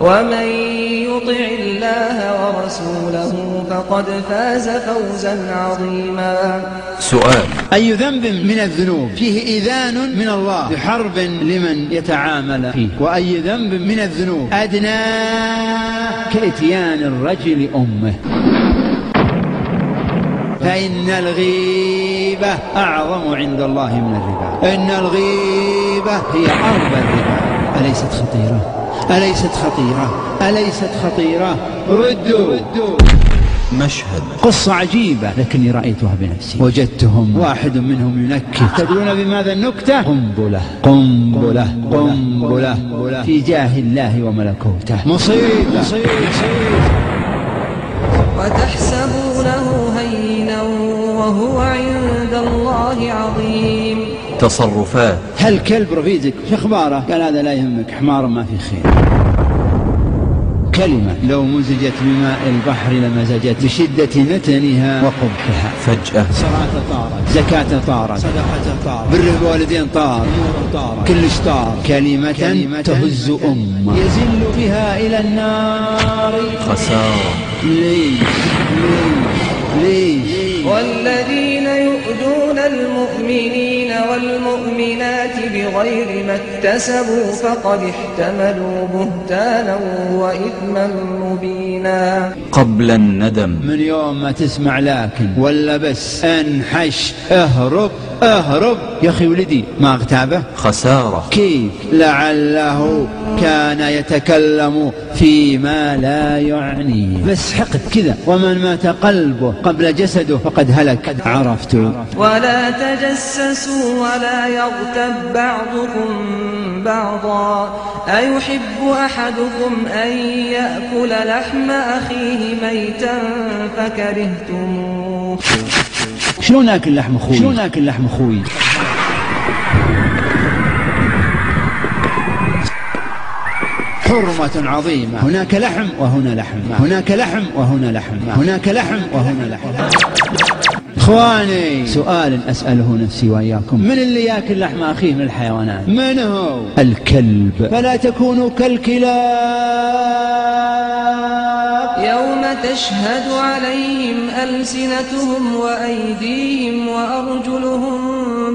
ومن يطع الله ورسوله فقد فاز فوزا عظيما. سؤال. أي ذنب من الذنوب؟ فيه إذان من الله بحرب لمن يتعامل فيه. وأي ذنب من الذنوب؟ أدنى كإتيان الرجل أمه. فإن الغيبة أعظم عند الله من الربا. إن الغيبة هي أربى الربا أليست خطيرة؟ أليست خطيرة؟ أليست خطيرة؟ ردوا. مشهد. قصة عجيبة. لكني رأيتها بنفسي. وجدتهم. واحد منهم ينكت. تدرون بماذا النكتة؟ قنبلة. قنبلة. قنبلة. في جاه الله وملكوته. مصيبة. وتحسبونه هينا وهو عند الله عظيم. تصرفات هل كلب رفيقك شو أخباره؟ قال هذا لا يهمك حمار ما في خير. كلمة لو مزجت بماء البحر لمزجت بشدة نتنها وقبحها. فجأة. صلاة طارت زكاة طارت صدقة طارت بر الوالدين طار طارت كلش طار. كلمة, كلمة تهز أمة. يزل بها إلى النار. خسارة. ليش ليش؟ ليش؟ والذين يؤذون المؤمنين والمؤمنات بغير ما اكتسبوا فقد احتملوا بهتانا وإثما مبينا. قبل الندم. من يوم ما تسمع لكن ولا بس أنحش أهرب أهرب. يا أخي ولدي ما أغتابه؟ خسارة. كيف؟ لعله كان يتكلم فيما لا يعنيه بس حقد كذا. ومن مات قلبه قبل جسده فقد هلك. عرفت. ولا تجسسوا ولا يغتب بعضكم بعضا. أيحب أحدكم أن يأكل لحم أخيه ميتا فكرهتموه. شلون ناكل لحم أخوي؟ شلون ناكل لحم أخوي؟ حرمة عظيمة. هناك لحم وهنا لحم. هناك لحم وهنا لحم. هناك لحم وهنا لحم. إخواني. سؤال أسأله نفسي وإياكم. من اللي يأكل لحم أخيه من الحيوانات؟ من هو؟ الكلب. فلا تكونوا كالكلاب. تشهد عليهم ألسنتهم وأيديهم وأرجلهم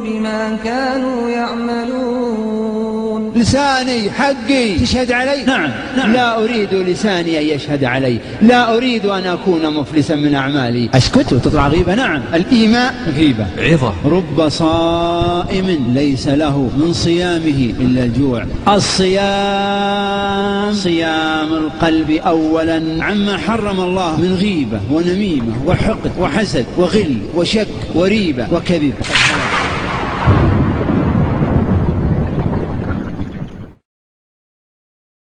بما كانوا يعملون. لساني حقي. تشهد علي؟ نعم, نعم. لا أريد لساني أن يشهد علي. لا أريد أن أكون مفلسا من أعمالي. أسكت وتطلع غيبة نعم. الإيماء غيبة. عظة. رب صائم ليس له من صيامه إلا الجوع. الصيام. صيام القلب أولا. عما حرم الله من غيبة ونميمة وحقد وحسد وغل وشك وريبة وكذب.